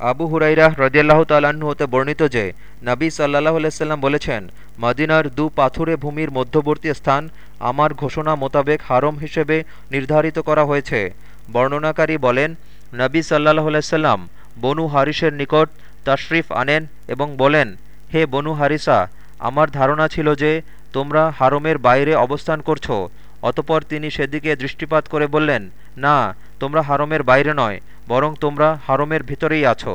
আবু হুরাইরা হ্রদিয়াল্লাহ তাল্লাহ্ন হতে বর্ণিত যে, নবী সাল্লাহ আলাইসাল্লাম বলেছেন, মদিনার দু পাথুরে ভূমির মধ্যবর্তী স্থান আমার ঘোষণা মোতাবেক হারম হিসেবে নির্ধারিত করা হয়েছে। বর্ণনাকারী বলেন, নবী সাল্লাহ আলাইসাল্লাম বনু হারিসের নিকট তশরিফ আনেন এবং বলেন, হে বনু হারিসা, আমার ধারণা ছিল যে তোমরা হারমের বাইরে অবস্থান করছ। অতপর তিনি সেদিকে দৃষ্টিপাত করে বললেন, না তোমরা হারমের বাইরে নয় বরং তোমরা হারমের ভিতরেই আছো।